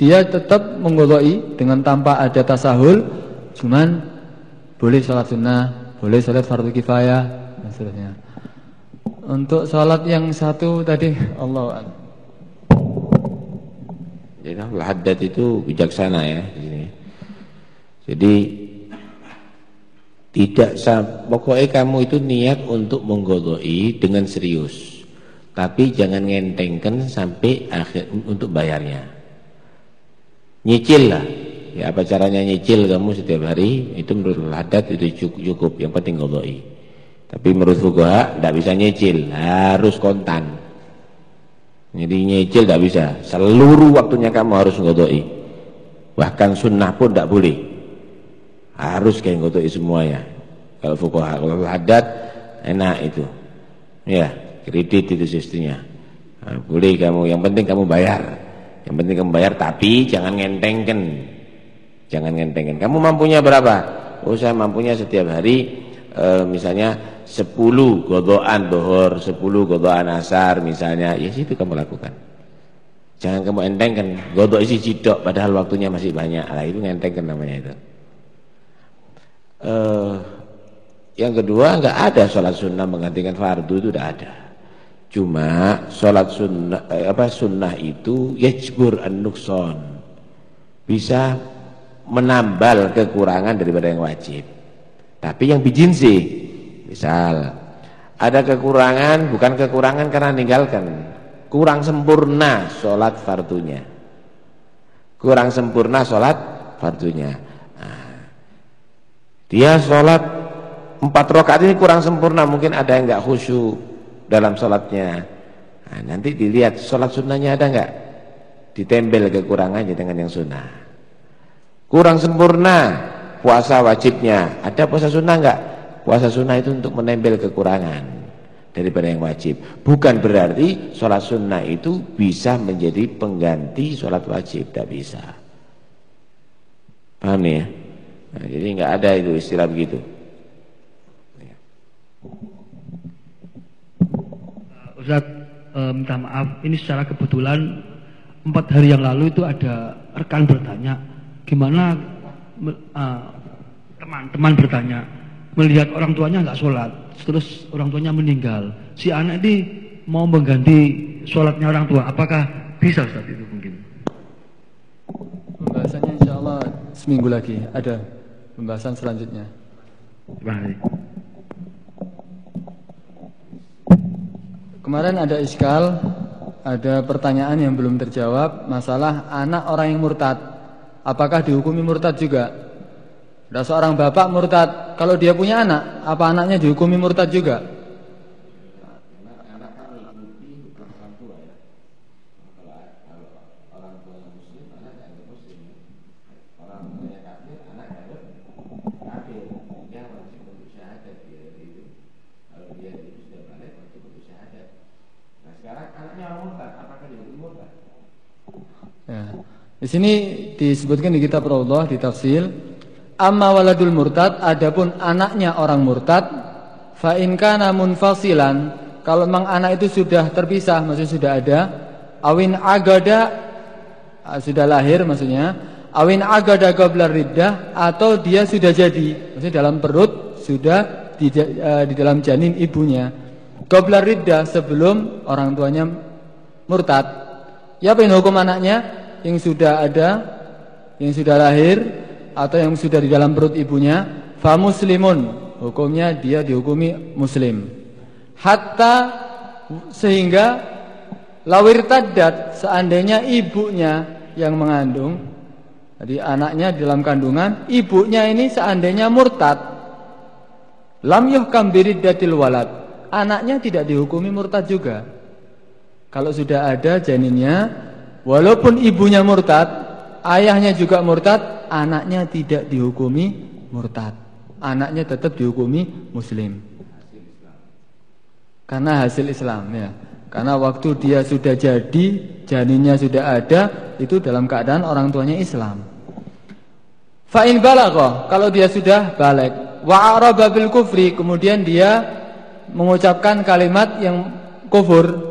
dia tetap menggodoi dengan tanpa ada tasahul, cuman boleh sholat sunnah, boleh sholat fardu kifayah dan seterusnya. Untuk sholat yang satu tadi Allah Jadi haddad itu bijaksana ya Jadi tidak pokoknya kamu itu niat untuk menggodoi dengan serius. Tapi jangan ngentengkan sampai akhir untuk bayarnya. Nyicil lah. Ya apa caranya nyicil kamu setiap hari itu menurut adat itu cukup, cukup. yang penting godoi. Tapi menurut fuqaha tidak bisa nyicil, harus kontan. Jadi nyicil tidak bisa. Seluruh waktunya kamu harus godoi. Bahkan sunnah pun tidak boleh harus kayak ngotot semuanya kalau fuqaha kalau hadat enak itu. Ya kredit itu sistemnya. Nah, boleh kamu yang penting kamu bayar. Yang penting kamu bayar tapi jangan ngentengkan. Jangan ngentengkan. Kamu mampunya berapa? Oh saya mampunya setiap hari e, misalnya 10 godoan dohor 10 godoan asar misalnya. Ya situ kamu lakukan. Jangan kamu entengkan. Godok isi cidok padahal waktunya masih banyak. Lah itu ngentengkan namanya itu Uh, yang kedua nggak ada sholat sunnah menggantikan fardu itu tidak ada. Cuma sholat sunnah eh, apa sunnah itu yajbur an-nukson bisa menambal kekurangan daripada yang wajib. Tapi yang bijinsi, misal ada kekurangan bukan kekurangan karena meninggalkan, kurang sempurna sholat fardunya, kurang sempurna sholat fardunya. Dia sholat empat rakaat ini kurang sempurna, mungkin ada yang nggak khusyuk dalam sholatnya. Nah, nanti dilihat sholat sunnahnya ada nggak, ditempel kekurangannya dengan yang sunnah. Kurang sempurna puasa wajibnya, ada puasa sunnah nggak? Puasa sunnah itu untuk menempel kekurangan daripada yang wajib. Bukan berarti sholat sunnah itu bisa menjadi pengganti sholat wajib, tidak bisa. Paham ya? Nah, jadi nggak ada itu istilah begitu. Ya. Ustaz, e, minta maaf, ini secara kebetulan empat hari yang lalu itu ada rekan bertanya, gimana teman-teman uh, bertanya melihat orang tuanya nggak sholat, terus orang tuanya meninggal, si anak ini mau mengganti sholatnya orang tua, apakah bisa Ustaz itu mungkin? Pembahasannya insya Allah seminggu lagi ada pembahasan selanjutnya. Baik. Kemarin ada iskal, ada pertanyaan yang belum terjawab masalah anak orang yang murtad. Apakah dihukumi murtad juga? Ada seorang bapak murtad, kalau dia punya anak, apa anaknya dihukumi murtad juga? Di sini disebutkan di kitab Allah di tafsir, amma waladul murtad adapun anaknya orang murtad fa in kana munfasilan kalau memang anak itu sudah terpisah maksudnya sudah ada awin agada ah, sudah lahir maksudnya awin agada qabla riddah atau dia sudah jadi maksudnya dalam perut sudah di, uh, di dalam janin ibunya. Qabla riddah sebelum orang tuanya murtad. Ya apa yang hukum anaknya yang sudah ada, yang sudah lahir atau yang sudah di dalam perut ibunya, fa muslimun. Hukumnya dia dihukumi muslim. Hatta sehingga lawir tadat seandainya ibunya yang mengandung jadi anaknya dalam kandungan ibunya ini seandainya murtad lam yuhkam biriddatil walad anaknya tidak dihukumi murtad juga Kalau sudah ada janinnya, walaupun ibunya murtad, ayahnya juga murtad, anaknya tidak dihukumi murtad. Anaknya tetap dihukumi muslim. Karena hasil Islam ya. Karena waktu dia sudah jadi, janinnya sudah ada, itu dalam keadaan orang tuanya Islam. Fa'in balagha, kalau dia sudah balik, wa araba bil kufri, kemudian dia mengucapkan kalimat yang kufur,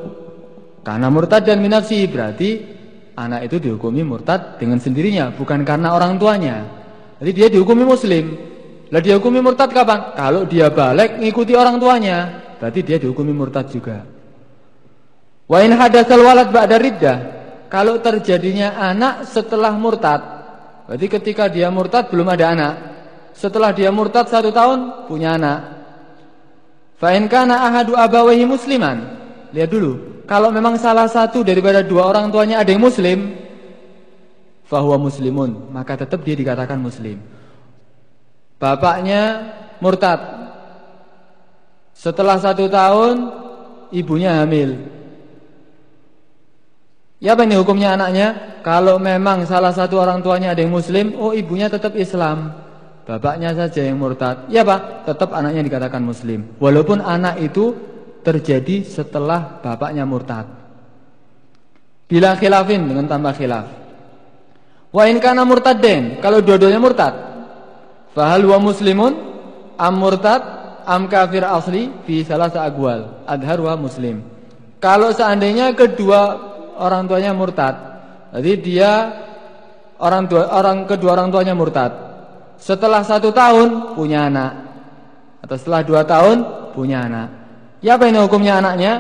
karena murtad dan minafsi berarti anak itu dihukumi murtad dengan sendirinya, bukan karena orang tuanya. Jadi dia dihukumi muslim. Lah dihukumi murtad kapan? Kalau dia balik ngikuti orang tuanya, berarti dia dihukumi murtad juga. Wa in hadatsal walad ba'da riddah. Kalau terjadinya anak setelah murtad, berarti ketika dia murtad belum ada anak. Setelah dia murtad satu tahun punya anak. Fa in kana ahadu abawaihi musliman. Lihat dulu, kalau memang salah satu daripada dua orang tuanya ada yang muslim, fahuwa muslimun, maka tetap dia dikatakan muslim. Bapaknya murtad. Setelah satu tahun, ibunya hamil. Ya apa ini hukumnya anaknya? Kalau memang salah satu orang tuanya ada yang muslim, oh ibunya tetap Islam. Bapaknya saja yang murtad. Ya pak, tetap anaknya dikatakan muslim. Walaupun anak itu terjadi setelah bapaknya murtad. Bila khilafin dengan tambah khilaf. Wa in kana murtadden, kalau dua-duanya murtad. Fahal wa muslimun am murtad am kafir asli fi salah aqwal. Adhar wa muslim. Kalau seandainya kedua orang tuanya murtad, jadi dia orang tua orang kedua orang tuanya murtad. Setelah satu tahun punya anak, atau setelah dua tahun punya anak. Ya apa ini hukumnya anaknya?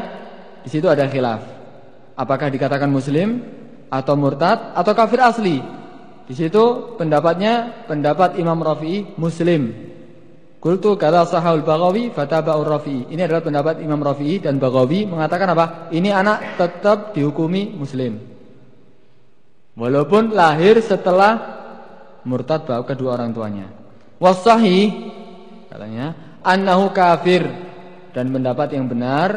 Di situ ada khilaf. Apakah dikatakan muslim atau murtad atau kafir asli? Di situ pendapatnya pendapat Imam Rafi'i muslim. Kultu kala sahal Baghawi fataba'ur Rafi'i. Ini adalah pendapat Imam Rafi'i dan Baghawi mengatakan apa? Ini anak tetap dihukumi muslim. Walaupun lahir setelah murtad kedua orang tuanya. Wasahi katanya annahu kafir dan pendapat yang benar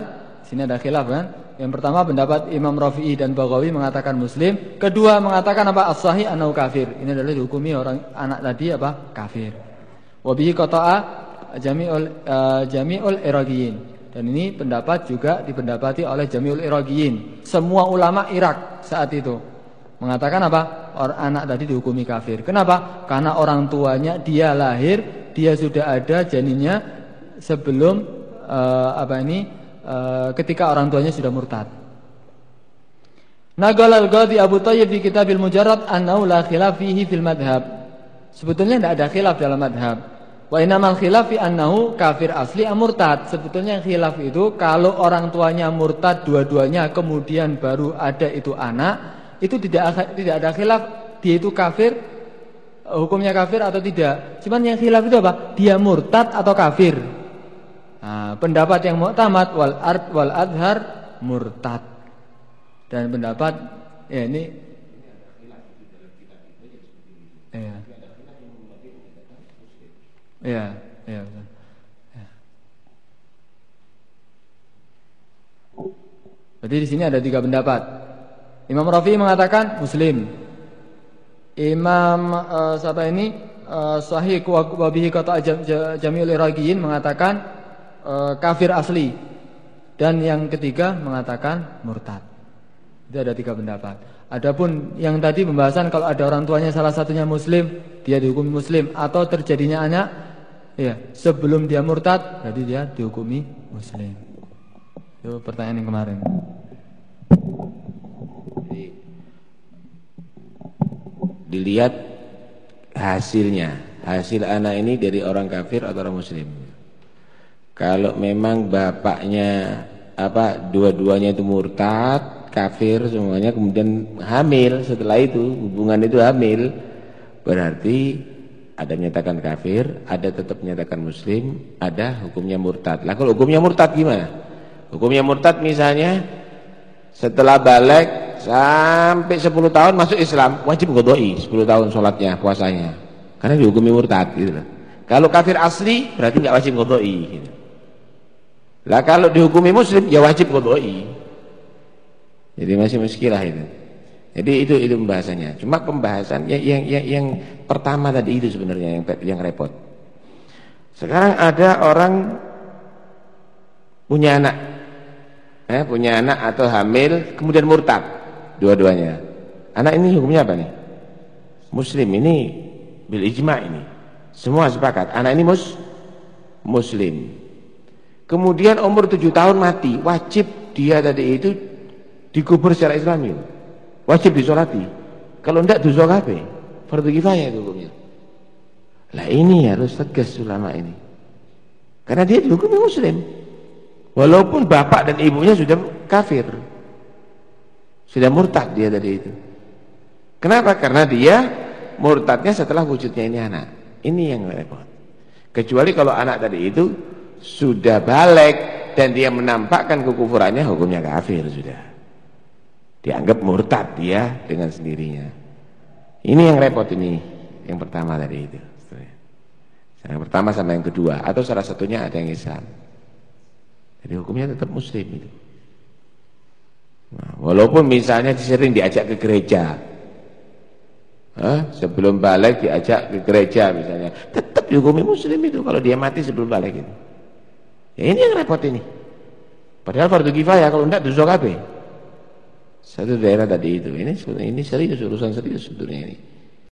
sini ada khilaf kan? Yang pertama pendapat Imam Rafi'i dan Baghawi mengatakan muslim. Kedua mengatakan apa? As-sahih annahu kafir. Ini adalah dihukumi orang anak tadi apa? Kafir. Wabihi qata'a jami'ul uh, jami'ul iraqiyin dan ini pendapat juga dipendapati oleh Jami'ul Iraqiyin semua ulama Irak saat itu mengatakan apa? Orang anak tadi dihukumi kafir. Kenapa? Karena orang tuanya dia lahir dia sudah ada janinnya sebelum uh, apa ini uh, ketika orang tuanya sudah murtad. Naqal al-Ghadi Abu Thayyib di Kitabil Mujarrad annahu la khilaf fihi fil madhab. Sebetulnya tidak ada khilaf dalam madhab. Wa innamal khilaf fi annahu kafir asli amurtad. Sebetulnya khilaf itu kalau orang tuanya murtad dua-duanya kemudian baru ada itu anak, itu tidak tidak ada khilaf dia itu kafir hukumnya kafir atau tidak. Cuman yang khilaf itu apa? Dia murtad atau kafir. Nah, pendapat yang mu'tamad wal ard wal adhar murtad. Dan pendapat ya ini ya. Ya, ya. ya. Jadi di sini ada tiga pendapat. Imam Rafi mengatakan muslim. Imam uh, siapa ini uh, Sahih wa bihi kata Jami'ul Iraqiyin mengatakan e, kafir asli dan yang ketiga mengatakan murtad. Itu ada tiga pendapat. Adapun yang tadi pembahasan kalau ada orang tuanya salah satunya muslim, dia dihukumi muslim atau terjadinya anak ya, sebelum dia murtad berarti dia dihukumi muslim. Itu pertanyaan yang kemarin. Dilihat hasilnya, hasil anak ini dari orang kafir atau orang muslim. Kalau memang bapaknya apa dua-duanya itu murtad, kafir semuanya kemudian hamil setelah itu hubungan itu hamil berarti ada menyatakan kafir, ada tetap menyatakan muslim, ada hukumnya murtad. Lah kalau hukumnya murtad gimana? Hukumnya murtad misalnya setelah balik sampai 10 tahun masuk Islam, wajib qodoi 10 tahun sholatnya, puasanya. Karena dihukumi murtad gitu Kalau kafir asli berarti nggak wajib qodoi gitu. Lah kalau dihukumi muslim ya wajib qodoi. Jadi masih muskilah itu. Jadi itu itu pembahasannya. Cuma pembahasan yang yang yang, yang pertama tadi itu sebenarnya yang yang repot. Sekarang ada orang punya anak, eh, punya anak atau hamil, kemudian murtad, dua-duanya. Anak ini hukumnya apa nih? Muslim ini bil ijma ini. Semua sepakat. Anak ini mus muslim. Kemudian umur tujuh tahun mati, wajib dia tadi itu dikubur secara islami. Wajib disolati. Kalau tidak dosa kabeh. Fardu kifayah itu hukumnya. Lah ini harus tegas ulama ini. Karena dia dihukumi muslim. Walaupun bapak dan ibunya sudah kafir. Sudah murtad dia tadi itu. Kenapa? Karena dia murtadnya setelah wujudnya ini anak. Ini yang repot. Kecuali kalau anak tadi itu sudah balik dan dia menampakkan kekufurannya hukumnya kafir sudah dianggap murtad dia dengan sendirinya. Ini yang repot ini, yang pertama tadi itu. Yang pertama sama yang kedua atau salah satunya ada yang Islam. Jadi hukumnya tetap muslim itu. Nah, walaupun misalnya sering diajak ke gereja. Hah? Sebelum balik diajak ke gereja misalnya, tetap dihukumi muslim itu kalau dia mati sebelum balik itu. Ya ini yang repot ini. Padahal fardu kifayah kalau enggak dosa kabeh. Satu daerah tadi itu. Ini ini serius urusan serius sebetulnya ini.